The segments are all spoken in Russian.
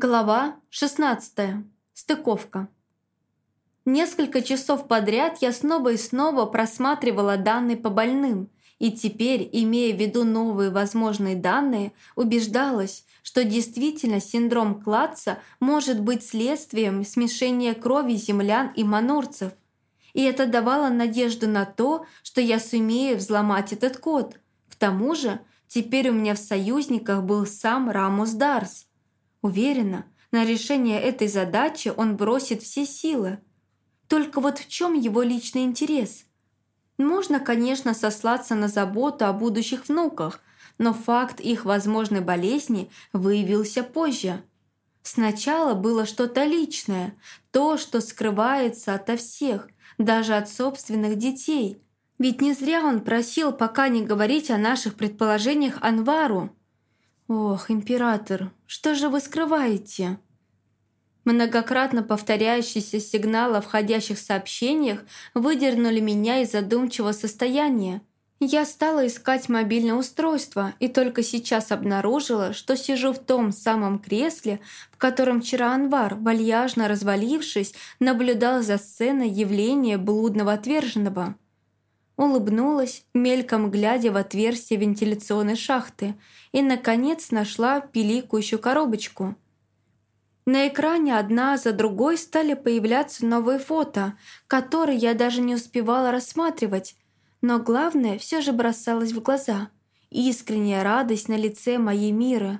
Глава 16. Стыковка. Несколько часов подряд я снова и снова просматривала данные по больным, и теперь, имея в виду новые возможные данные, убеждалась, что действительно синдром Клатца может быть следствием смешения крови землян и манорцев. И это давало надежду на то, что я сумею взломать этот код. К тому же, теперь у меня в союзниках был сам Рамус Дарс – Уверена, на решение этой задачи он бросит все силы. Только вот в чем его личный интерес? Можно, конечно, сослаться на заботу о будущих внуках, но факт их возможной болезни выявился позже. Сначала было что-то личное, то, что скрывается ото всех, даже от собственных детей. Ведь не зря он просил пока не говорить о наших предположениях Анвару. «Ох, император, что же вы скрываете?» Многократно повторяющиеся сигналы входящих сообщениях выдернули меня из задумчивого состояния. Я стала искать мобильное устройство и только сейчас обнаружила, что сижу в том самом кресле, в котором вчера Анвар, вальяжно развалившись, наблюдал за сценой явления блудного отверженного. Улыбнулась, мельком глядя в отверстие вентиляционной шахты, и, наконец, нашла пиликающую коробочку. На экране одна за другой стали появляться новые фото, которые я даже не успевала рассматривать, но главное все же бросалось в глаза – искренняя радость на лице моей Миры.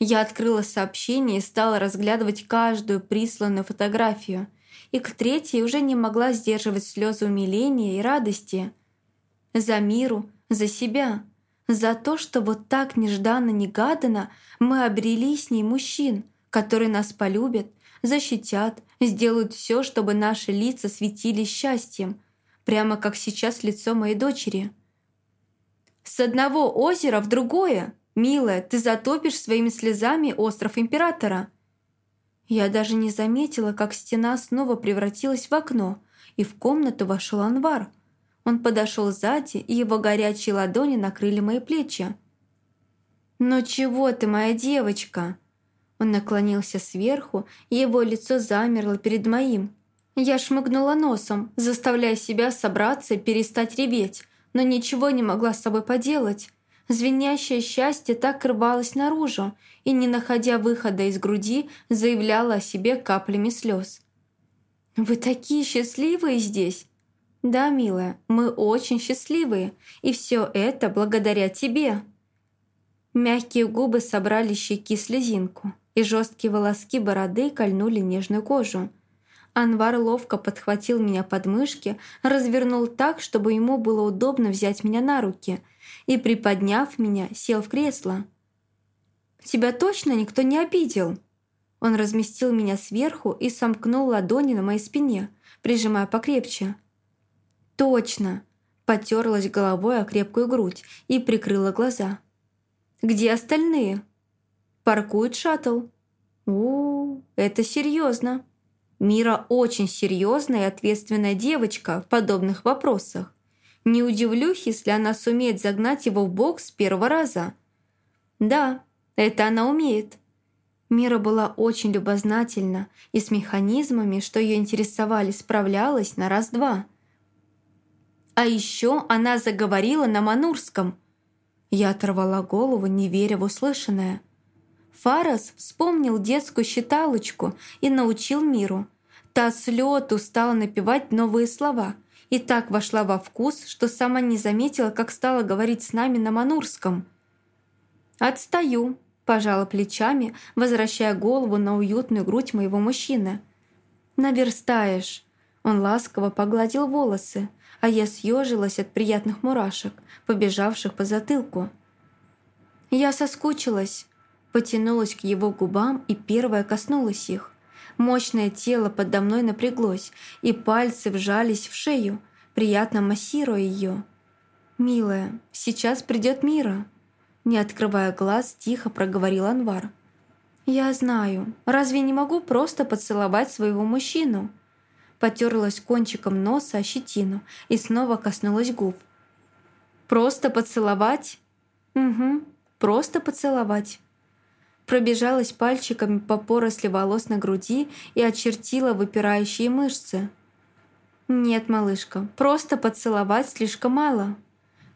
Я открыла сообщение и стала разглядывать каждую присланную фотографию, и к третьей уже не могла сдерживать слезы умиления и радости – за миру, за себя. За то, что вот так нежданно-негаданно мы обрели с ней мужчин, которые нас полюбят, защитят, сделают все, чтобы наши лица светились счастьем, прямо как сейчас лицо моей дочери. «С одного озера в другое! Милая, ты затопишь своими слезами остров Императора!» Я даже не заметила, как стена снова превратилась в окно, и в комнату вошел Анвар – он подошел сзади, и его горячие ладони накрыли мои плечи. «Ну чего ты, моя девочка?» Он наклонился сверху, и его лицо замерло перед моим. Я шмыгнула носом, заставляя себя собраться и перестать реветь, но ничего не могла с собой поделать. Звенящее счастье так рвалось наружу и, не находя выхода из груди, заявляло о себе каплями слез. «Вы такие счастливые здесь!» «Да, милая, мы очень счастливые, и все это благодаря тебе». Мягкие губы собрали щеки слезинку, и жесткие волоски бороды кольнули нежную кожу. Анвар ловко подхватил меня под мышки, развернул так, чтобы ему было удобно взять меня на руки, и, приподняв меня, сел в кресло. «Тебя точно никто не обидел?» Он разместил меня сверху и сомкнул ладони на моей спине, прижимая покрепче. «Точно!» Потерлась головой о крепкую грудь и прикрыла глаза. «Где остальные?» «Паркует шаттл». «У, это серьезно. Мира очень серьезная и ответственная девочка в подобных вопросах. Не удивлюсь, если она сумеет загнать его в бокс с первого раза». «Да, это она умеет». Мира была очень любознательна и с механизмами, что ее интересовали, справлялась на раз-два. А еще она заговорила на манурском. Я оторвала голову, не веря в услышанное. Фарас вспомнил детскую считалочку и научил миру. Та с лету стала напевать новые слова и так вошла во вкус, что сама не заметила, как стала говорить с нами на манурском. «Отстаю», – пожала плечами, возвращая голову на уютную грудь моего мужчины. «Наверстаешь». Он ласково погладил волосы, а я съежилась от приятных мурашек, побежавших по затылку. Я соскучилась, потянулась к его губам и первая коснулась их. Мощное тело подо мной напряглось, и пальцы вжались в шею, приятно массируя ее. «Милая, сейчас придет Мира», не открывая глаз, тихо проговорил Анвар. «Я знаю. Разве не могу просто поцеловать своего мужчину?» Потерлась кончиком носа о щетину и снова коснулась губ. «Просто поцеловать?» «Угу, просто поцеловать». Пробежалась пальчиками по поросли волос на груди и очертила выпирающие мышцы. «Нет, малышка, просто поцеловать слишком мало».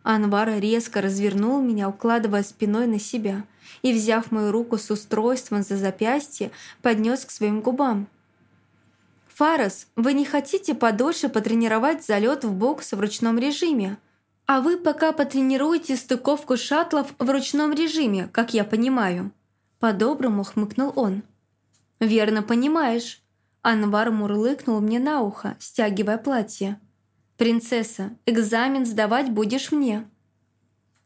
Анвар резко развернул меня, укладывая спиной на себя, и, взяв мою руку с устройством за запястье, поднес к своим губам. «Фарас, вы не хотите подольше потренировать залет в бокс в ручном режиме? А вы пока потренируете стыковку шаттлов в ручном режиме, как я понимаю». По-доброму хмыкнул он. «Верно понимаешь». Анвар мурлыкнул мне на ухо, стягивая платье. «Принцесса, экзамен сдавать будешь мне».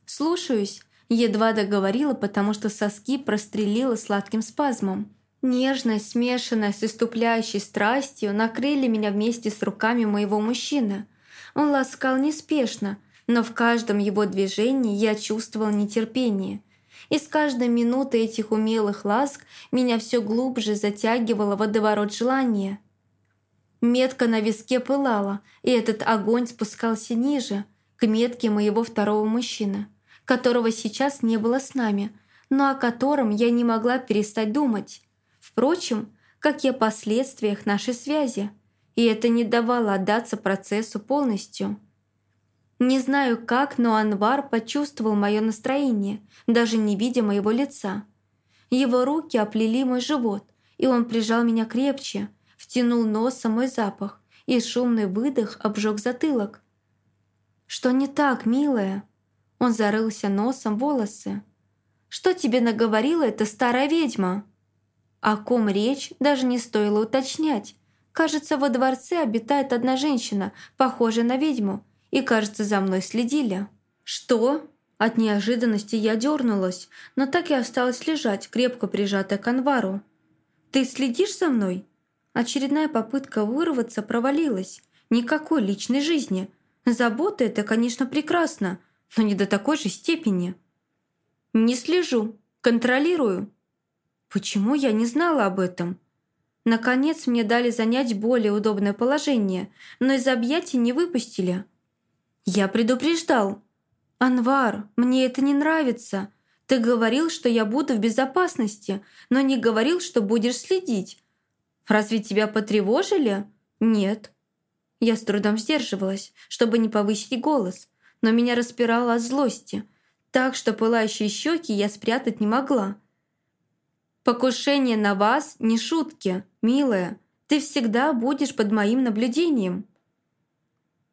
«Слушаюсь», едва договорила, потому что соски прострелила сладким спазмом. Нежность, смешанная с иступляющей страстью, накрыли меня вместе с руками моего мужчины. Он ласкал неспешно, но в каждом его движении я чувствовала нетерпение. И с каждой минутой этих умелых ласк меня все глубже затягивало водоворот желания. Метка на виске пылала, и этот огонь спускался ниже, к метке моего второго мужчины, которого сейчас не было с нами, но о котором я не могла перестать думать. Впрочем, как и о последствиях нашей связи, и это не давало отдаться процессу полностью. Не знаю как, но Анвар почувствовал мое настроение, даже не видя моего лица. Его руки оплели мой живот, и он прижал меня крепче, втянул носом мой запах, и шумный выдох обжег затылок. «Что не так, милая?» Он зарылся носом в волосы. «Что тебе наговорила эта старая ведьма?» О ком речь, даже не стоило уточнять. Кажется, во дворце обитает одна женщина, похожая на ведьму, и, кажется, за мной следили. «Что?» От неожиданности я дернулась, но так и осталась лежать, крепко прижатая к анвару. «Ты следишь за мной?» Очередная попытка вырваться провалилась. Никакой личной жизни. Забота – это, конечно, прекрасно, но не до такой же степени. «Не слежу, контролирую», Почему я не знала об этом? Наконец мне дали занять более удобное положение, но из объятий не выпустили. Я предупреждал. «Анвар, мне это не нравится. Ты говорил, что я буду в безопасности, но не говорил, что будешь следить. Разве тебя потревожили? Нет». Я с трудом сдерживалась, чтобы не повысить голос, но меня распирало от злости, так что пылающие щеки я спрятать не могла. Покушение на вас не шутки, милая. Ты всегда будешь под моим наблюдением.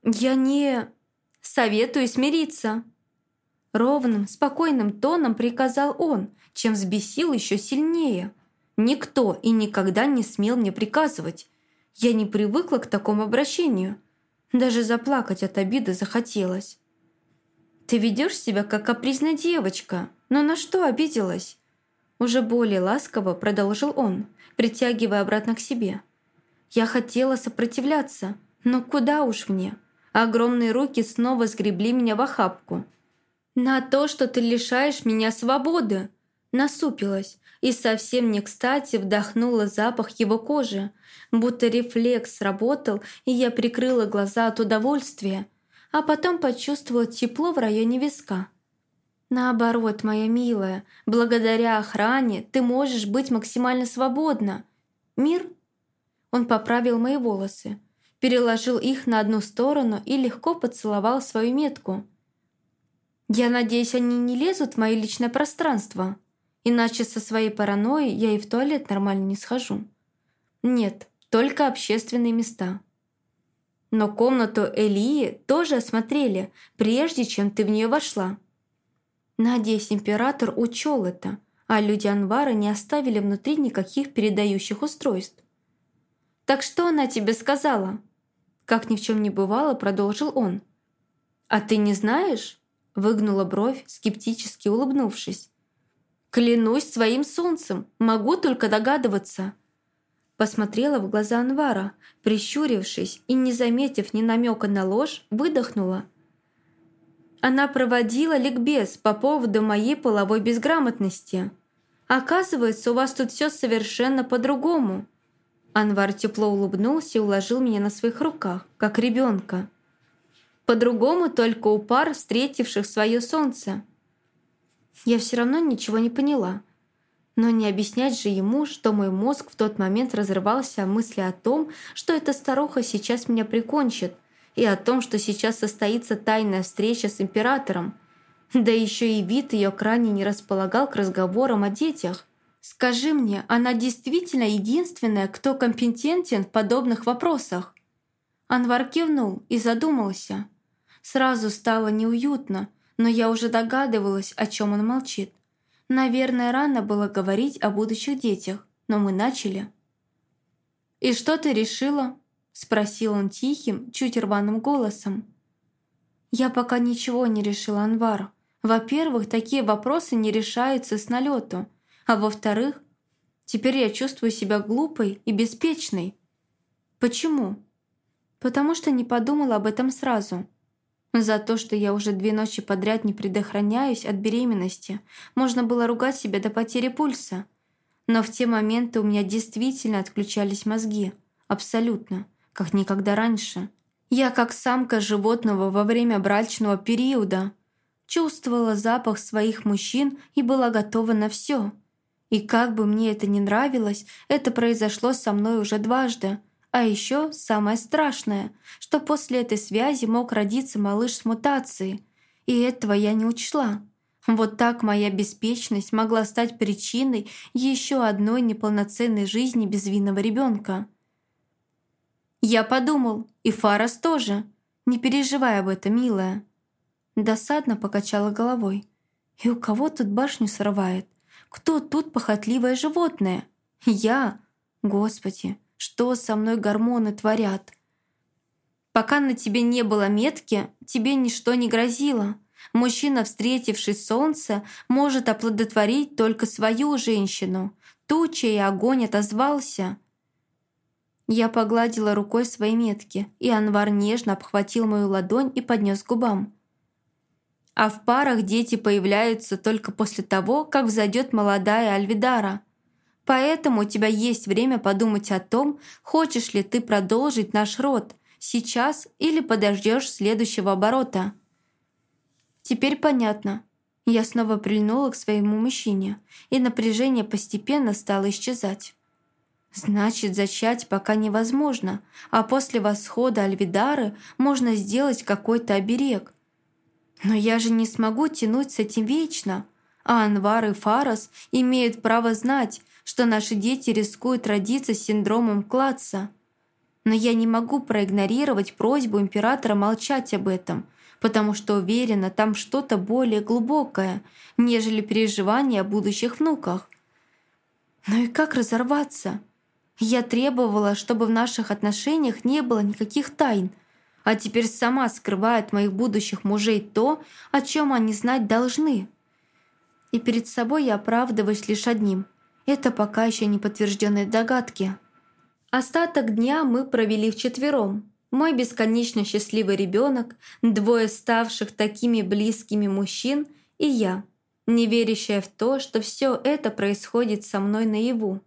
Я не... Советую смириться. Ровным, спокойным тоном приказал он, чем взбесил еще сильнее. Никто и никогда не смел мне приказывать. Я не привыкла к такому обращению. Даже заплакать от обиды захотелось. Ты ведешь себя как капризная девочка. Но на что обиделась? Уже более ласково продолжил он, притягивая обратно к себе. Я хотела сопротивляться, но куда уж мне? Огромные руки снова сгребли меня в охапку. «На то, что ты лишаешь меня свободы!» Насупилась и совсем не кстати вдохнула запах его кожи, будто рефлекс сработал, и я прикрыла глаза от удовольствия, а потом почувствовала тепло в районе виска. Наоборот, моя милая, благодаря охране ты можешь быть максимально свободна. Мир? Он поправил мои волосы, переложил их на одну сторону и легко поцеловал свою метку. Я надеюсь, они не лезут в мое личное пространство, иначе со своей паранойей я и в туалет нормально не схожу. Нет, только общественные места. Но комнату Элии тоже осмотрели, прежде чем ты в нее вошла. Надеюсь, император учел это, а люди Анвара не оставили внутри никаких передающих устройств. «Так что она тебе сказала?» Как ни в чем не бывало, продолжил он. «А ты не знаешь?» Выгнула бровь, скептически улыбнувшись. «Клянусь своим солнцем, могу только догадываться». Посмотрела в глаза Анвара, прищурившись и, не заметив ни намека на ложь, выдохнула – она проводила ликбез по поводу моей половой безграмотности. Оказывается, у вас тут все совершенно по-другому. Анвар тепло улыбнулся и уложил меня на своих руках, как ребенка. По-другому только у пар, встретивших свое солнце. Я все равно ничего не поняла. Но не объяснять же ему, что мой мозг в тот момент разрывался о мысли о том, что эта старуха сейчас меня прикончит, и о том, что сейчас состоится тайная встреча с императором. Да еще и вид ее крайне не располагал к разговорам о детях. Скажи мне, она действительно единственная, кто компетентен в подобных вопросах? Анвар кивнул и задумался. Сразу стало неуютно, но я уже догадывалась, о чем он молчит. Наверное, рано было говорить о будущих детях, но мы начали. «И что ты решила?» – спросил он тихим, чуть рваным голосом. «Я пока ничего не решила, Анвар. Во-первых, такие вопросы не решаются с налету, а во-вторых, теперь я чувствую себя глупой и беспечной. Почему? Потому что не подумала об этом сразу. За то, что я уже две ночи подряд не предохраняюсь от беременности, можно было ругать себя до потери пульса. Но в те моменты у меня действительно отключались мозги. Абсолютно. Как никогда раньше. Я как самка животного во время брачного периода. Чувствовала запах своих мужчин и была готова на все. И как бы мне это ни нравилось, это произошло со мной уже дважды – а еще самое страшное, что после этой связи мог родиться малыш с мутацией, и этого я не учла. Вот так моя беспечность могла стать причиной еще одной неполноценной жизни безвинного ребенка. Я подумал, и Фарас тоже. Не переживай об этом, милая. Досадно покачала головой. И у кого тут башню срывает? Кто тут похотливое животное? Я? Господи, что со мной гормоны творят. Пока на тебе не было метки, тебе ничто не грозило. Мужчина, встретивший солнце, может оплодотворить только свою женщину. Ту, чей огонь отозвался. Я погладила рукой свои метки, и Анвар нежно обхватил мою ладонь и поднес к губам. А в парах дети появляются только после того, как взойдет молодая Альвидара – Поэтому у тебя есть время подумать о том, хочешь ли ты продолжить наш род сейчас или подождешь следующего оборота. Теперь понятно. Я снова прильнула к своему мужчине, и напряжение постепенно стало исчезать. Значит, зачать пока невозможно, а после восхода Альвидары можно сделать какой-то оберег. Но я же не смогу тянуть с этим вечно, а Анвар и Фарас имеют право знать, что наши дети рискуют родиться с синдромом Клатца. Но я не могу проигнорировать просьбу императора молчать об этом, потому что уверена, там что-то более глубокое, нежели переживания о будущих внуках. Ну и как разорваться? Я требовала, чтобы в наших отношениях не было никаких тайн, а теперь сама скрывает моих будущих мужей то, о чем они знать должны. И перед собой я оправдываюсь лишь одним – это пока еще не подтвержденные догадки. Остаток дня мы провели вчетвером. Мой бесконечно счастливый ребенок, двое ставших такими близкими мужчин и я, не верящая в то, что все это происходит со мной наяву.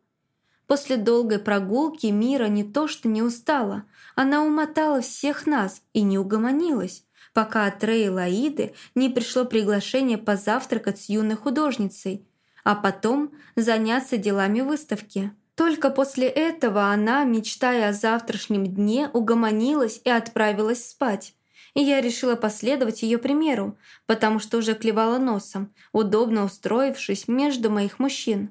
После долгой прогулки Мира не то что не устала, она умотала всех нас и не угомонилась, пока от Рэи Лаиды не пришло приглашение позавтракать с юной художницей – а потом заняться делами выставки. Только после этого она, мечтая о завтрашнем дне, угомонилась и отправилась спать. И я решила последовать ее примеру, потому что уже клевала носом, удобно устроившись между моих мужчин.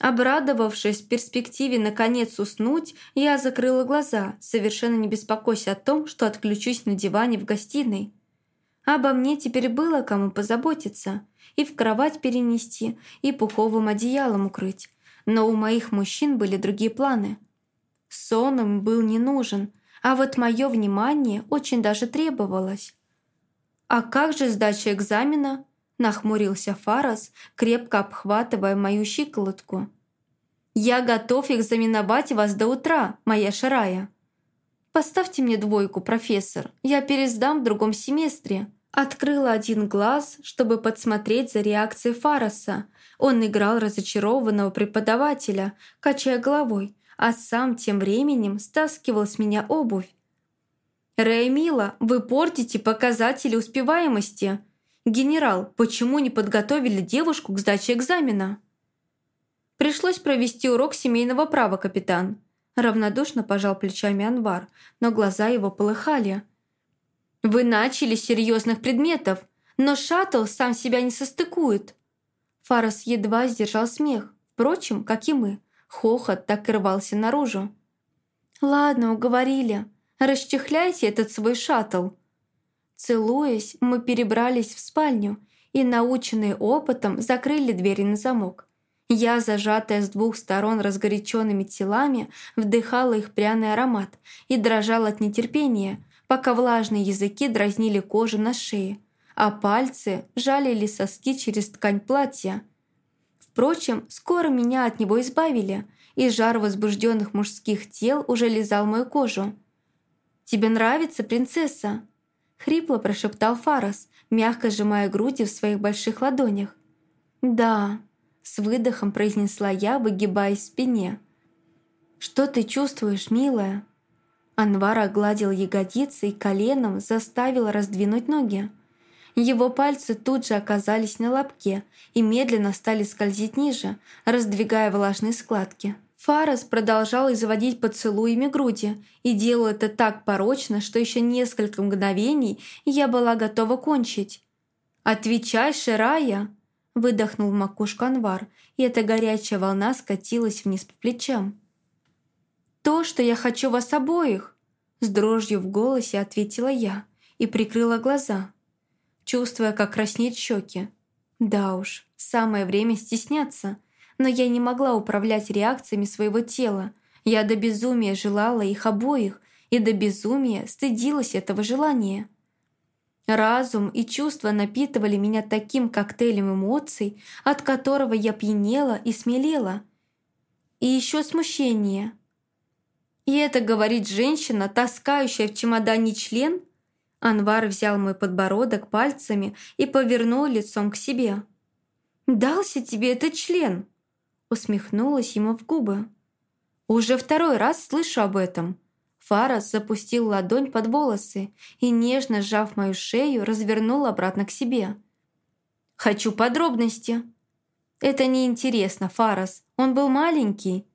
Обрадовавшись перспективе наконец уснуть, я закрыла глаза, совершенно не беспокойся о том, что отключусь на диване в гостиной. Обо мне теперь было кому позаботиться, и в кровать перенести, и пуховым одеялом укрыть. Но у моих мужчин были другие планы. Сон им был не нужен, а вот мое внимание очень даже требовалось. «А как же сдача экзамена?» – нахмурился Фарас, крепко обхватывая мою щиколотку. «Я готов экзаменовать вас до утра, моя Шарая». «Поставьте мне двойку, профессор, я пересдам в другом семестре». Открыла один глаз, чтобы подсмотреть за реакцией Фараса. Он играл разочарованного преподавателя, качая головой, а сам тем временем стаскивал с меня обувь. «Реймила, вы портите показатели успеваемости. Генерал, почему не подготовили девушку к сдаче экзамена?» Пришлось провести урок семейного права, капитан». Равнодушно пожал плечами Анвар, но глаза его полыхали. «Вы начали с серьезных предметов, но шаттл сам себя не состыкует». Фарас едва сдержал смех, впрочем, как и мы. Хохот так и рвался наружу. «Ладно, уговорили. Расчехляйте этот свой шаттл». Целуясь, мы перебрались в спальню и, наученные опытом, закрыли двери на замок. Я, зажатая с двух сторон разгоряченными телами, вдыхала их пряный аромат и дрожала от нетерпения, пока влажные языки дразнили кожу на шее, а пальцы жалили соски через ткань платья. Впрочем, скоро меня от него избавили, и жар возбужденных мужских тел уже лизал мою кожу. «Тебе нравится, принцесса?» Хрипло прошептал Фарас, мягко сжимая груди в своих больших ладонях. «Да», с выдохом произнесла я, выгибаясь в спине. «Что ты чувствуешь, милая?» Анвар огладил ягодицы и коленом заставил раздвинуть ноги. Его пальцы тут же оказались на лобке и медленно стали скользить ниже, раздвигая влажные складки. Фарас продолжал изводить поцелуями груди и делал это так порочно, что еще несколько мгновений я была готова кончить. «Отвечай, Ширая!» Выдохнул в макушку Анвар, и эта горячая волна скатилась вниз по плечам. «То, что я хочу вас обоих!» С дрожью в голосе ответила я и прикрыла глаза, чувствуя, как краснеют щеки. Да уж, самое время стесняться, но я не могла управлять реакциями своего тела. Я до безумия желала их обоих и до безумия стыдилась этого желания. Разум и чувства напитывали меня таким коктейлем эмоций, от которого я пьянела и смелела. И еще смущение. И это говорит женщина, таскающая в чемодане член? Анвар взял мой подбородок пальцами и повернул лицом к себе. «Дался тебе этот член?» Усмехнулась ему в губы. «Уже второй раз слышу об этом», Фарас запустил ладонь под волосы и, нежно сжав мою шею, развернул обратно к себе. «Хочу подробности». «Это неинтересно, Фарас. Он был маленький.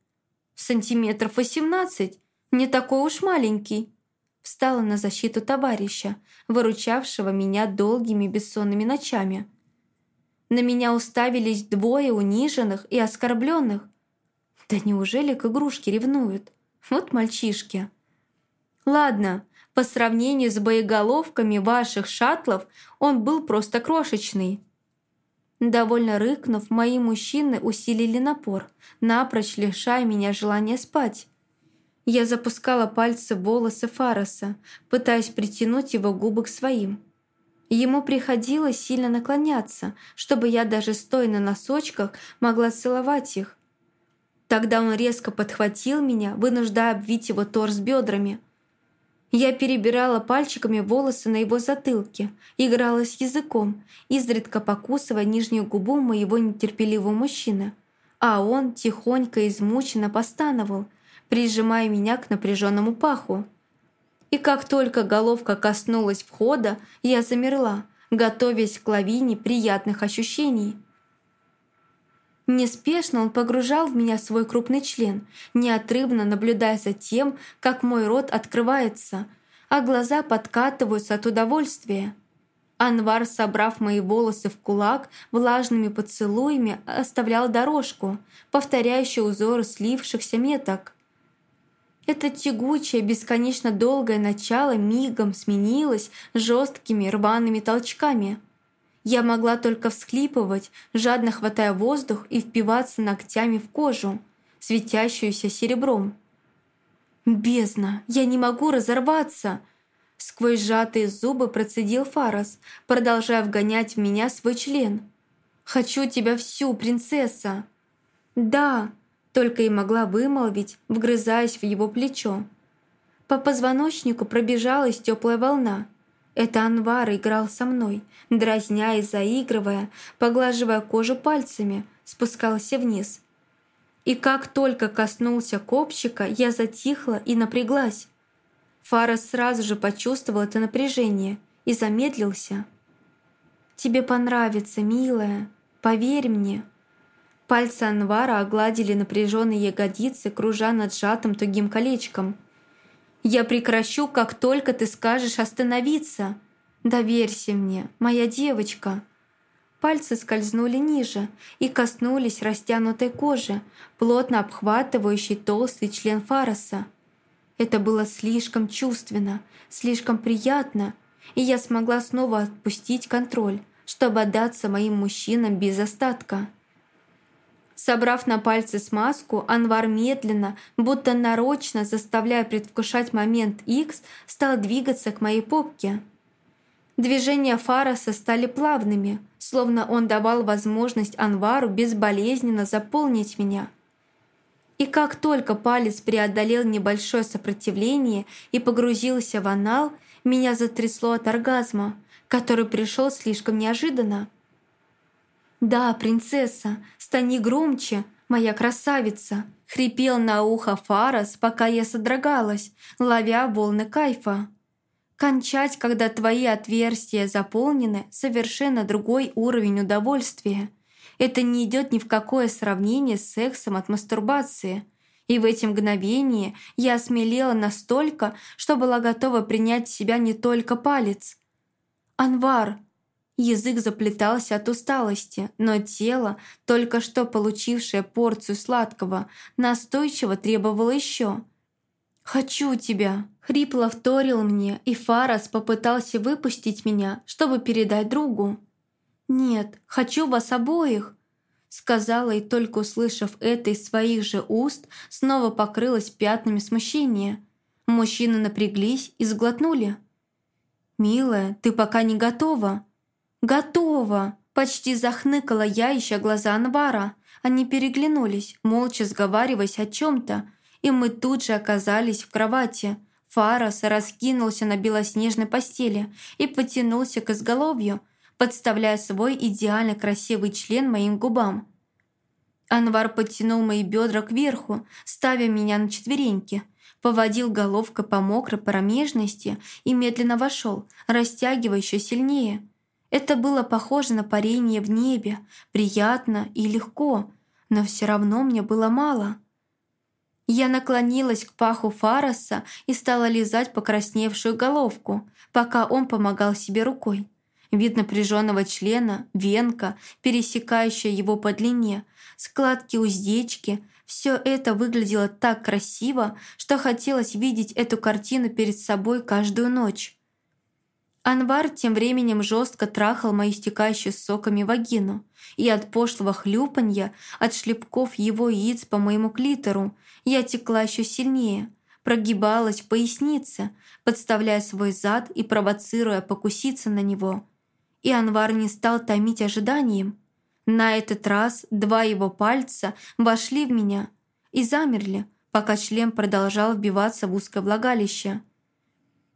Сантиметров восемнадцать. Не такой уж маленький». Встала на защиту товарища, выручавшего меня долгими бессонными ночами. На меня уставились двое униженных и оскорбленных. Да неужели к игрушке ревнуют? Вот мальчишки. Ладно, по сравнению с боеголовками ваших шаттлов он был просто крошечный. Довольно рыкнув, мои мужчины усилили напор, напрочь лишая меня желания спать. Я запускала пальцы в волосы Фараса, пытаясь притянуть его губы к своим. Ему приходилось сильно наклоняться, чтобы я даже стоя на носочках могла целовать их. Тогда он резко подхватил меня, вынуждая обвить его торс бедрами – я перебирала пальчиками волосы на его затылке, играла с языком, изредка покусывая нижнюю губу моего нетерпеливого мужчины. А он тихонько измученно постановал, прижимая меня к напряженному паху. И как только головка коснулась входа, я замерла, готовясь к лавине приятных ощущений – Неспешно он погружал в меня свой крупный член, неотрывно наблюдая за тем, как мой рот открывается, а глаза подкатываются от удовольствия. Анвар, собрав мои волосы в кулак, влажными поцелуями оставлял дорожку, повторяющую узоры слившихся меток. Это тягучее, бесконечно долгое начало мигом сменилось жесткими рваными толчками – я могла только всхлипывать, жадно хватая воздух и впиваться ногтями в кожу, светящуюся серебром. «Бездна! Я не могу разорваться!» Сквозь сжатые зубы процедил Фарас, продолжая вгонять в меня свой член. «Хочу тебя всю, принцесса!» «Да!» — только и могла вымолвить, вгрызаясь в его плечо. По позвоночнику пробежалась теплая волна — это Анвар играл со мной, дразня и заигрывая, поглаживая кожу пальцами, спускался вниз. И как только коснулся копчика, я затихла и напряглась. Фарас сразу же почувствовал это напряжение и замедлился. «Тебе понравится, милая, поверь мне». Пальцы Анвара огладили напряженные ягодицы, кружа над сжатым тугим колечком. «Я прекращу, как только ты скажешь остановиться. Доверься мне, моя девочка». Пальцы скользнули ниже и коснулись растянутой кожи, плотно обхватывающей толстый член Фароса. Это было слишком чувственно, слишком приятно, и я смогла снова отпустить контроль, чтобы отдаться моим мужчинам без остатка. Собрав на пальцы смазку, Анвар медленно, будто нарочно заставляя предвкушать момент X, стал двигаться к моей попке. Движения Фараса стали плавными, словно он давал возможность Анвару безболезненно заполнить меня. И как только палец преодолел небольшое сопротивление и погрузился в анал, меня затрясло от оргазма, который пришел слишком неожиданно. «Да, принцесса, стани громче, моя красавица!» хрипел на ухо Фарас, пока я содрогалась, ловя волны кайфа. Кончать, когда твои отверстия заполнены, совершенно другой уровень удовольствия. Это не идет ни в какое сравнение с сексом от мастурбации. И в эти мгновения я осмелела настолько, что была готова принять в себя не только палец. «Анвар!» Язык заплетался от усталости, но тело, только что получившее порцию сладкого, настойчиво требовало еще. «Хочу тебя!» — хрипло вторил мне, и Фарас попытался выпустить меня, чтобы передать другу. «Нет, хочу вас обоих!» Сказала и только услышав это из своих же уст, снова покрылась пятнами смущения. Мужчины напряглись и сглотнули. «Милая, ты пока не готова?» «Готова!» Почти захныкала я, ища глаза Анвара. Они переглянулись, молча сговариваясь о чем то и мы тут же оказались в кровати. Фарас раскинулся на белоснежной постели и потянулся к изголовью, подставляя свой идеально красивый член моим губам. Анвар подтянул мои бедра кверху, ставя меня на четвереньки, поводил головкой по мокрой промежности и медленно вошел, растягивая еще сильнее. Это было похоже на парение в небе, приятно и легко, но все равно мне было мало. Я наклонилась к паху Фараса и стала лизать покрасневшую головку, пока он помогал себе рукой. Вид напряженного члена, венка, пересекающая его по длине, складки уздечки — все это выглядело так красиво, что хотелось видеть эту картину перед собой каждую ночь. Анвар тем временем жестко трахал мою стекающую соками вагину, и от пошлого хлюпанья, от шлепков его яиц по моему клитору, я текла еще сильнее, прогибалась в пояснице, подставляя свой зад и провоцируя покуситься на него. И Анвар не стал томить ожиданием. На этот раз два его пальца вошли в меня и замерли, пока член продолжал вбиваться в узкое влагалище.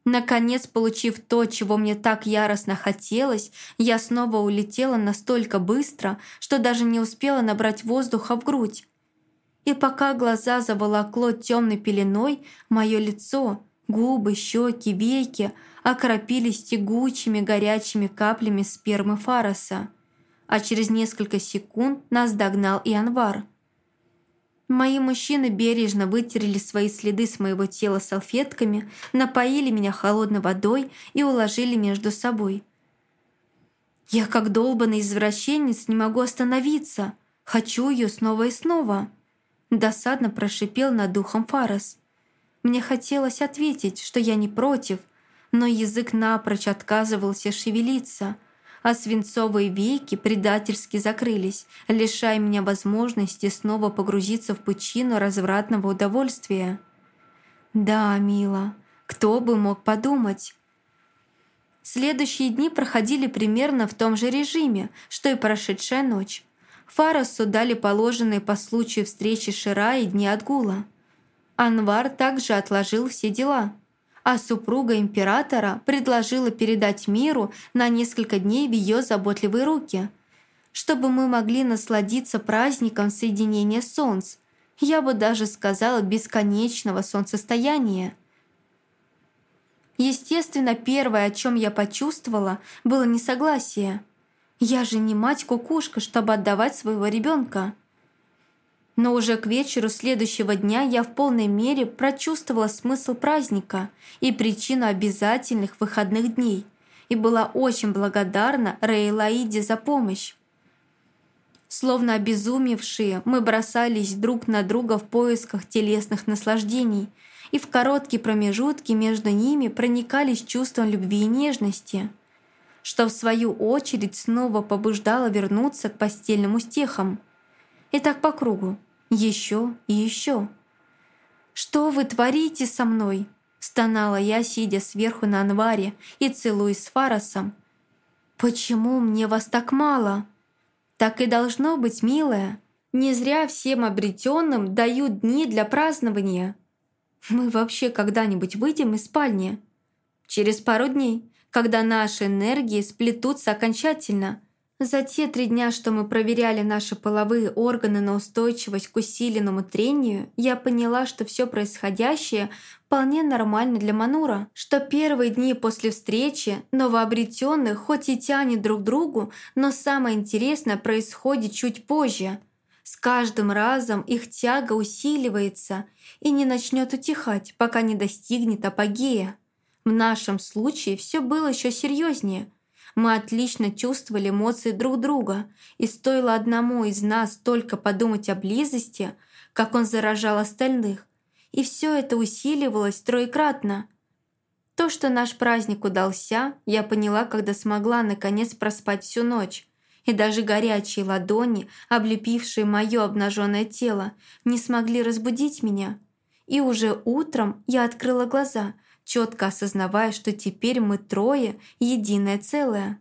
Наконец, получив то, чего мне так яростно хотелось, я снова улетела настолько быстро, что даже не успела набрать воздуха в грудь. И пока глаза заволокло темной пеленой, мое лицо, губы, щеки, веки окропились тягучими горячими каплями спермы Фароса. А через несколько секунд нас догнал и Анвар – Мои мужчины бережно вытерли свои следы с моего тела салфетками, напоили меня холодной водой и уложили между собой. Я, как долбанный извращенец, не могу остановиться. Хочу ее снова и снова. Досадно прошипел над духом Фарас. Мне хотелось ответить, что я не против, но язык напрочь отказывался шевелиться — а свинцовые веки предательски закрылись, лишая меня возможности снова погрузиться в пучину развратного удовольствия. Да, мила, кто бы мог подумать? Следующие дни проходили примерно в том же режиме, что и прошедшая ночь. Фарасу дали положенные по случаю встречи Шира и дни отгула. Анвар также отложил все дела – а супруга императора предложила передать миру на несколько дней в ее заботливые руки, чтобы мы могли насладиться праздником соединения солнц, я бы даже сказала бесконечного солнцестояния. Естественно, первое, о чем я почувствовала, было несогласие. Я же не мать-кукушка, чтобы отдавать своего ребенка. Но уже к вечеру следующего дня я в полной мере прочувствовала смысл праздника и причину обязательных выходных дней и была очень благодарна Рейлаиде за помощь. Словно обезумевшие, мы бросались друг на друга в поисках телесных наслаждений, и в короткие промежутки между ними проникались чувством любви и нежности, что в свою очередь снова побуждало вернуться к постельным устехам. И так по кругу, еще и еще. «Что вы творите со мной?» Стонала я, сидя сверху на анваре и целуясь с Фаросом. «Почему мне вас так мало?» Так и должно быть, милая. Не зря всем обретенным дают дни для празднования. Мы вообще когда-нибудь выйдем из спальни? Через пару дней, когда наши энергии сплетутся окончательно – за те три дня, что мы проверяли наши половые органы на устойчивость к усиленному трению, я поняла, что все происходящее вполне нормально для Манура, что первые дни после встречи новообретенных хоть и тянет друг другу, но самое интересное происходит чуть позже. С каждым разом их тяга усиливается и не начнет утихать, пока не достигнет апогея. В нашем случае все было еще серьезнее – мы отлично чувствовали эмоции друг друга, и стоило одному из нас только подумать о близости, как он заражал остальных. И все это усиливалось троекратно. То, что наш праздник удался, я поняла, когда смогла наконец проспать всю ночь. И даже горячие ладони, облепившие мое обнаженное тело, не смогли разбудить меня. И уже утром я открыла глаза – четко осознавая, что теперь мы трое – единое целое.